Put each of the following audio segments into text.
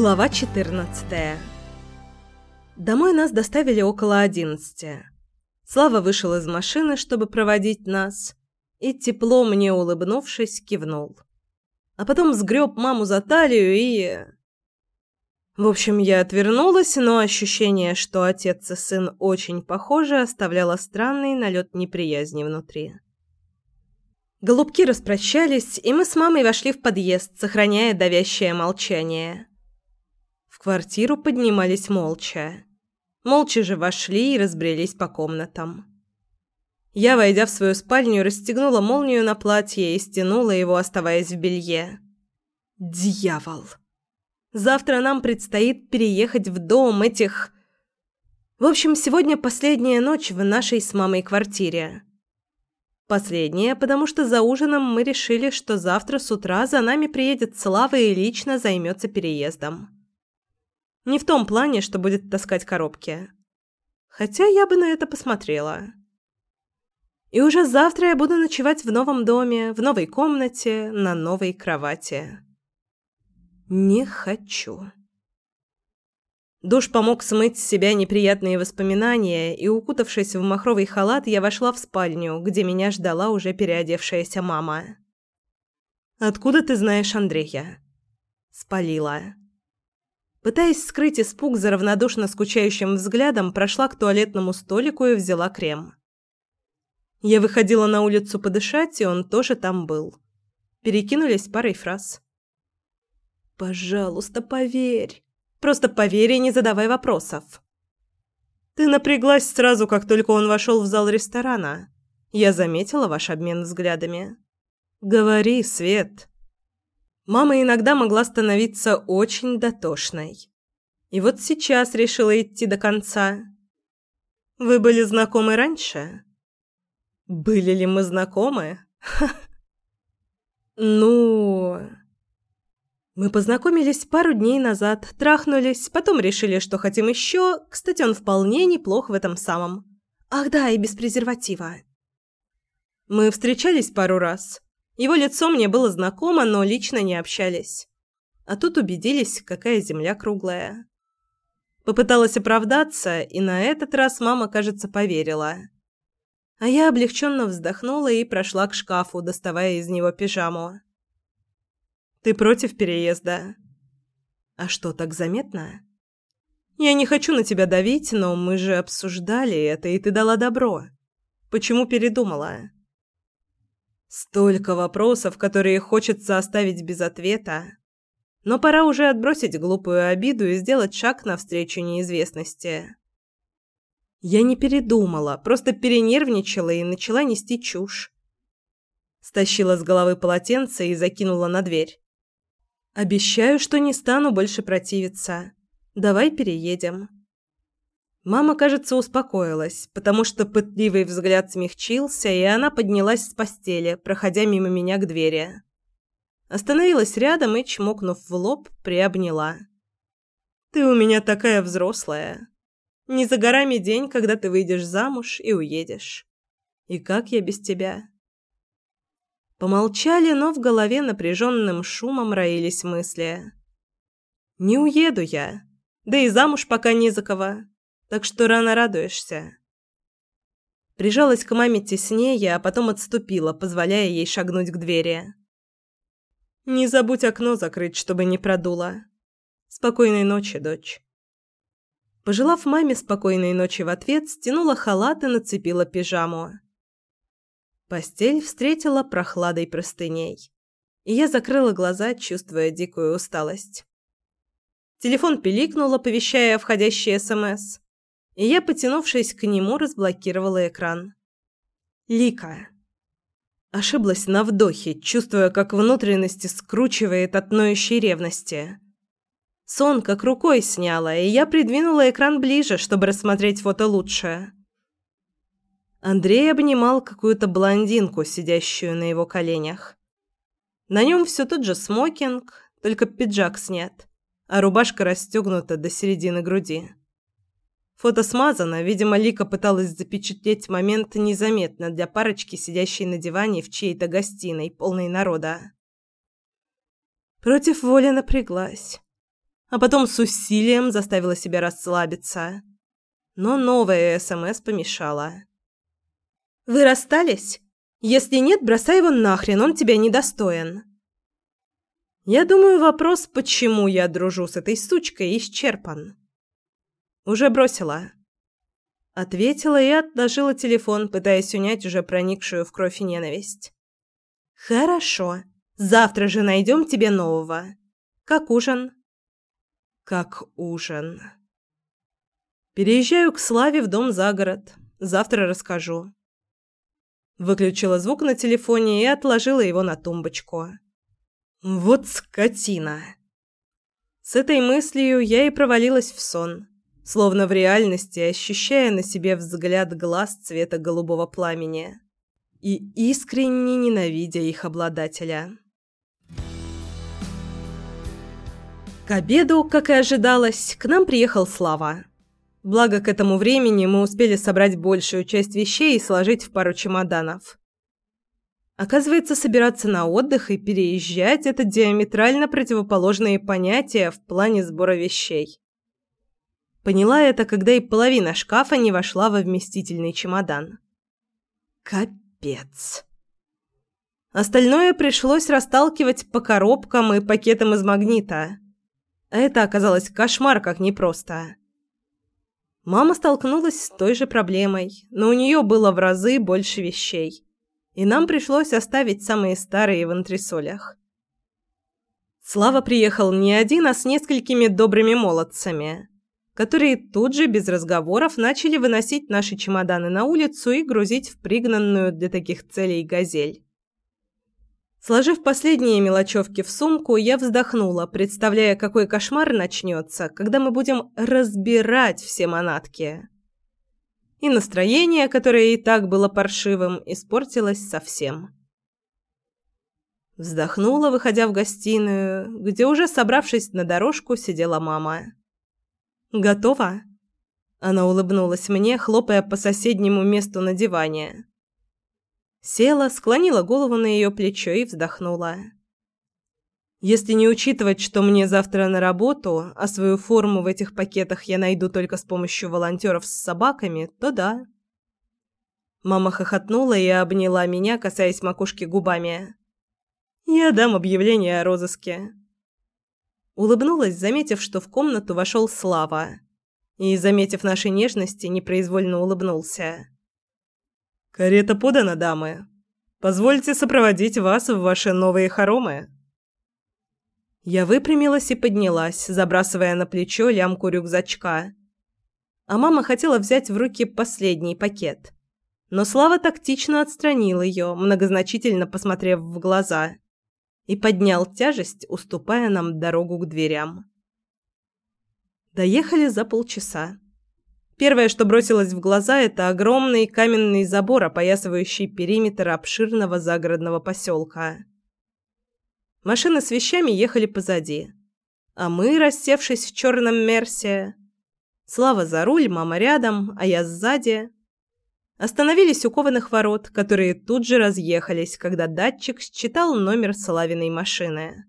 Глава 14 Домой нас доставили около одиннадцати. Слава вышел из машины, чтобы проводить нас, и тепло мне улыбнувшись, кивнул. А потом сгреб маму за талию и... В общем, я отвернулась, но ощущение, что отец и сын очень похожи, оставляло странный налет неприязни внутри. Голубки распрощались, и мы с мамой вошли в подъезд, сохраняя давящее молчание. В квартиру поднимались молча. Молча же вошли и разбрелись по комнатам. Я, войдя в свою спальню, расстегнула молнию на платье и стянула его, оставаясь в белье. Дьявол! Завтра нам предстоит переехать в дом этих... В общем, сегодня последняя ночь в нашей с мамой квартире. Последняя, потому что за ужином мы решили, что завтра с утра за нами приедет Слава и лично займется переездом. Не в том плане, что будет таскать коробки. Хотя я бы на это посмотрела. И уже завтра я буду ночевать в новом доме, в новой комнате, на новой кровати. Не хочу. Душ помог смыть с себя неприятные воспоминания, и, укутавшись в махровый халат, я вошла в спальню, где меня ждала уже переодевшаяся мама. «Откуда ты знаешь Андрея?» Спалила. Пытаясь скрыть испуг за равнодушно скучающим взглядом, прошла к туалетному столику и взяла крем. Я выходила на улицу подышать, и он тоже там был. Перекинулись парой фраз. «Пожалуйста, поверь. Просто поверь и не задавай вопросов». «Ты напряглась сразу, как только он вошел в зал ресторана. Я заметила ваш обмен взглядами. Говори, Свет». Мама иногда могла становиться очень дотошной. И вот сейчас решила идти до конца. Вы были знакомы раньше? Были ли мы знакомы? Ну, мы познакомились пару дней назад, трахнулись, потом решили, что хотим еще. Кстати, он вполне неплох в этом самом. Ах да, и без презерватива. Мы встречались пару раз. Его лицо мне было знакомо, но лично не общались. А тут убедились, какая земля круглая. Попыталась оправдаться, и на этот раз мама, кажется, поверила. А я облегченно вздохнула и прошла к шкафу, доставая из него пижаму. «Ты против переезда?» «А что, так заметно?» «Я не хочу на тебя давить, но мы же обсуждали это, и ты дала добро. Почему передумала?» Столько вопросов, которые хочется оставить без ответа. Но пора уже отбросить глупую обиду и сделать шаг навстречу неизвестности. Я не передумала, просто перенервничала и начала нести чушь. Стащила с головы полотенце и закинула на дверь. «Обещаю, что не стану больше противиться. Давай переедем». Мама, кажется, успокоилась, потому что пытливый взгляд смягчился, и она поднялась с постели, проходя мимо меня к двери. Остановилась рядом и, чмокнув в лоб, приобняла. «Ты у меня такая взрослая. Не за горами день, когда ты выйдешь замуж и уедешь. И как я без тебя?» Помолчали, но в голове напряженным шумом роились мысли. «Не уеду я. Да и замуж пока не за кого так что рано радуешься. Прижалась к маме теснее, а потом отступила, позволяя ей шагнуть к двери. Не забудь окно закрыть, чтобы не продуло. Спокойной ночи, дочь. Пожелав маме спокойной ночи в ответ, стянула халат и нацепила пижаму. Постель встретила прохладой простыней, и я закрыла глаза, чувствуя дикую усталость. Телефон пиликнул, оповещая о входящей СМС и я, потянувшись к нему, разблокировала экран. Лика. Ошиблась на вдохе, чувствуя, как внутренности скручивает от ноющей ревности. Сон как рукой сняла, и я придвинула экран ближе, чтобы рассмотреть фото лучше. Андрей обнимал какую-то блондинку, сидящую на его коленях. На нем все тот же смокинг, только пиджак снят, а рубашка расстегнута до середины груди. Фото смазано, видимо, Лика пыталась запечатлеть момент незаметно для парочки, сидящей на диване в чьей-то гостиной, полной народа. Против воли напряглась. а потом с усилием заставила себя расслабиться. Но новая СМС помешала. «Вы расстались? Если нет, бросай его нахрен, он тебя недостоин». Я думаю, вопрос, почему я дружу с этой сучкой, исчерпан. Уже бросила. Ответила и отложила телефон, пытаясь унять уже проникшую в кровь ненависть. «Хорошо. Завтра же найдем тебе нового. Как ужин?» «Как ужин». «Переезжаю к Славе в дом за город. Завтра расскажу». Выключила звук на телефоне и отложила его на тумбочку. «Вот скотина!» С этой мыслью я и провалилась в сон словно в реальности ощущая на себе взгляд глаз цвета голубого пламени и искренне ненавидя их обладателя. К обеду, как и ожидалось, к нам приехал Слава. Благо, к этому времени мы успели собрать большую часть вещей и сложить в пару чемоданов. Оказывается, собираться на отдых и переезжать – это диаметрально противоположные понятия в плане сбора вещей. Поняла это, когда и половина шкафа не вошла во вместительный чемодан. Капец. Остальное пришлось расталкивать по коробкам и пакетам из магнита. Это оказалось кошмар как непросто. Мама столкнулась с той же проблемой, но у нее было в разы больше вещей. И нам пришлось оставить самые старые в антресолях. Слава приехал не один, а с несколькими добрыми молодцами которые тут же без разговоров начали выносить наши чемоданы на улицу и грузить в пригнанную для таких целей газель. Сложив последние мелочевки в сумку, я вздохнула, представляя, какой кошмар начнется, когда мы будем разбирать все манатки. И настроение, которое и так было паршивым, испортилось совсем. Вздохнула, выходя в гостиную, где уже собравшись на дорожку сидела мама. Готова?» Она улыбнулась мне, хлопая по соседнему месту на диване. Села, склонила голову на ее плечо и вздохнула. Если не учитывать, что мне завтра на работу, а свою форму в этих пакетах я найду только с помощью волонтеров с собаками, то да. Мама хохотнула и обняла меня, касаясь макушки губами. Я дам объявление о розыске. Улыбнулась, заметив, что в комнату вошел Слава. И, заметив наши нежности, непроизвольно улыбнулся. «Карета подана, дамы. Позвольте сопроводить вас в ваши новые хоромы». Я выпрямилась и поднялась, забрасывая на плечо лямку рюкзачка. А мама хотела взять в руки последний пакет. Но Слава тактично отстранил ее, многозначительно посмотрев в глаза – и поднял тяжесть, уступая нам дорогу к дверям. Доехали за полчаса. Первое, что бросилось в глаза, это огромный каменный забор, опоясывающий периметр обширного загородного поселка. Машины с вещами ехали позади, а мы, рассевшись в черном мерсе, Слава за руль, мама рядом, а я сзади, Остановились у кованых ворот, которые тут же разъехались, когда датчик считал номер Славиной машины.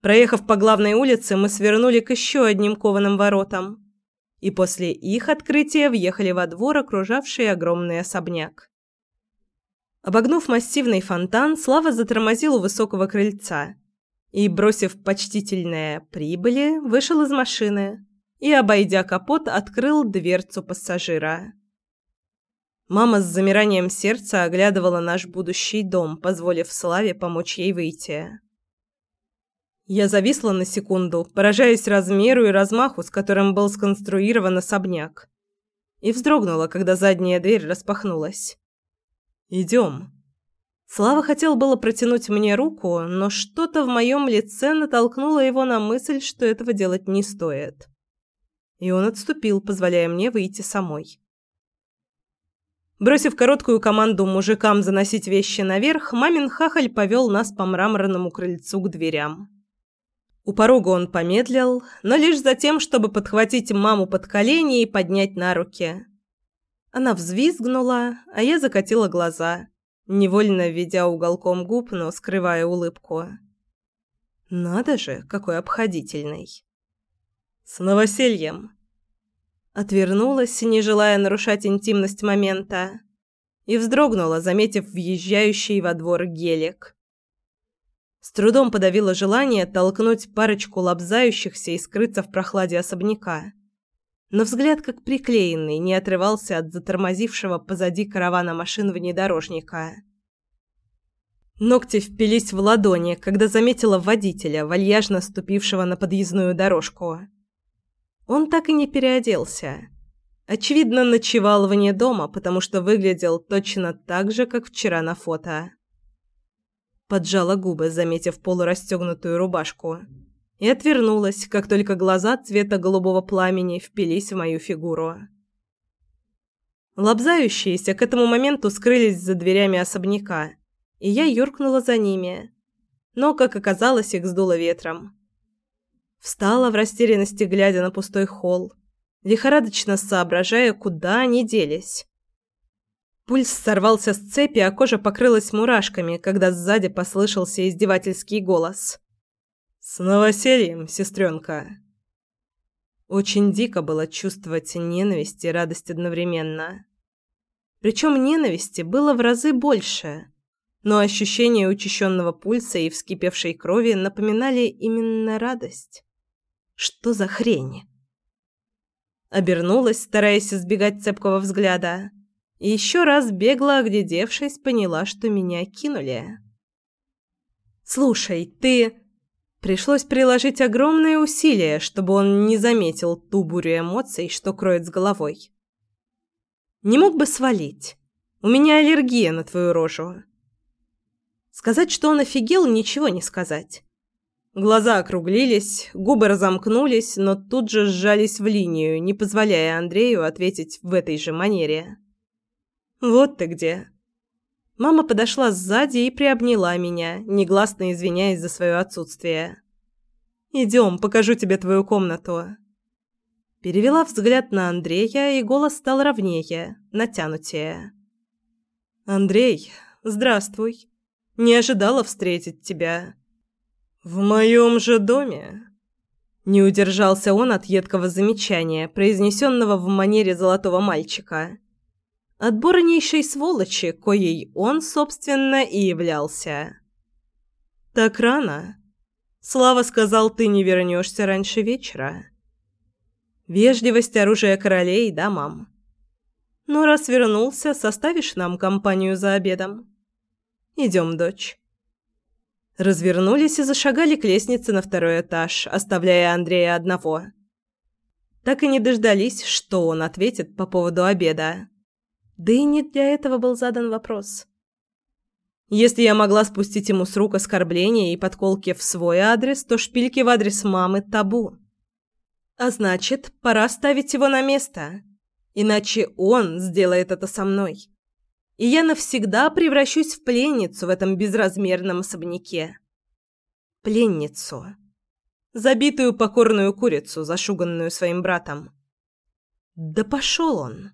Проехав по главной улице, мы свернули к еще одним кованым воротам. И после их открытия въехали во двор, окружавший огромный особняк. Обогнув массивный фонтан, Слава затормозил у высокого крыльца и, бросив почтительное «прибыли», вышел из машины и, обойдя капот, открыл дверцу пассажира. Мама с замиранием сердца оглядывала наш будущий дом, позволив Славе помочь ей выйти. Я зависла на секунду, поражаясь размеру и размаху, с которым был сконструирован особняк. И вздрогнула, когда задняя дверь распахнулась. «Идем». Слава хотел было протянуть мне руку, но что-то в моем лице натолкнуло его на мысль, что этого делать не стоит. И он отступил, позволяя мне выйти самой. Бросив короткую команду мужикам заносить вещи наверх, мамин хахаль повел нас по мраморному крыльцу к дверям. У порога он помедлил, но лишь за тем, чтобы подхватить маму под колени и поднять на руки. Она взвизгнула, а я закатила глаза, невольно ведя уголком губ, но скрывая улыбку. Надо же, какой обходительный. С новосельем. Отвернулась, не желая нарушать интимность момента, и вздрогнула, заметив въезжающий во двор гелик. С трудом подавила желание толкнуть парочку лобзающихся и скрыться в прохладе особняка. Но взгляд, как приклеенный, не отрывался от затормозившего позади каравана машин внедорожника. Ногти впились в ладони, когда заметила водителя, вальяжно ступившего на подъездную дорожку. Он так и не переоделся. Очевидно, ночевал вне дома, потому что выглядел точно так же, как вчера на фото. Поджала губы, заметив полурастегнутую рубашку, и отвернулась, как только глаза цвета голубого пламени впились в мою фигуру. Лобзающиеся к этому моменту скрылись за дверями особняка, и я юркнула за ними. Но, как оказалось, их сдуло ветром. Встала в растерянности, глядя на пустой холл, лихорадочно соображая, куда они делись. Пульс сорвался с цепи, а кожа покрылась мурашками, когда сзади послышался издевательский голос. «С новосельем, сестренка!» Очень дико было чувствовать ненависть и радость одновременно. Причем ненависти было в разы больше, но ощущение учащенного пульса и вскипевшей крови напоминали именно радость. Что за хрень? Обернулась, стараясь избегать цепкого взгляда и еще раз бегло оглядевшись, поняла, что меня кинули. «Слушай, ты...» Пришлось приложить огромные усилия, чтобы он не заметил ту бурю эмоций, что кроет с головой. «Не мог бы свалить? У меня аллергия на твою рожу». Сказать, что он офигел, ничего не сказать. Глаза округлились, губы разомкнулись, но тут же сжались в линию, не позволяя Андрею ответить в этой же манере. «Вот ты где!» Мама подошла сзади и приобняла меня, негласно извиняясь за свое отсутствие. «Идем, покажу тебе твою комнату». Перевела взгляд на Андрея, и голос стал ровнее, натянутее. «Андрей, здравствуй. Не ожидала встретить тебя». «В моем же доме?» Не удержался он от едкого замечания, произнесенного в манере золотого мальчика отборнейшей сволочи, коей он, собственно, и являлся. «Так рано?» Слава сказал, ты не вернешься раньше вечера. Вежливость оружия королей, да, мам? Ну, раз вернулся, составишь нам компанию за обедом? Идем, дочь. Развернулись и зашагали к лестнице на второй этаж, оставляя Андрея одного. Так и не дождались, что он ответит по поводу обеда. Да и не для этого был задан вопрос. Если я могла спустить ему с рук оскорбления и подколки в свой адрес, то шпильки в адрес мамы табу. А значит, пора ставить его на место. Иначе он сделает это со мной. И я навсегда превращусь в пленницу в этом безразмерном особняке. Пленницу. Забитую покорную курицу, зашуганную своим братом. Да пошел он.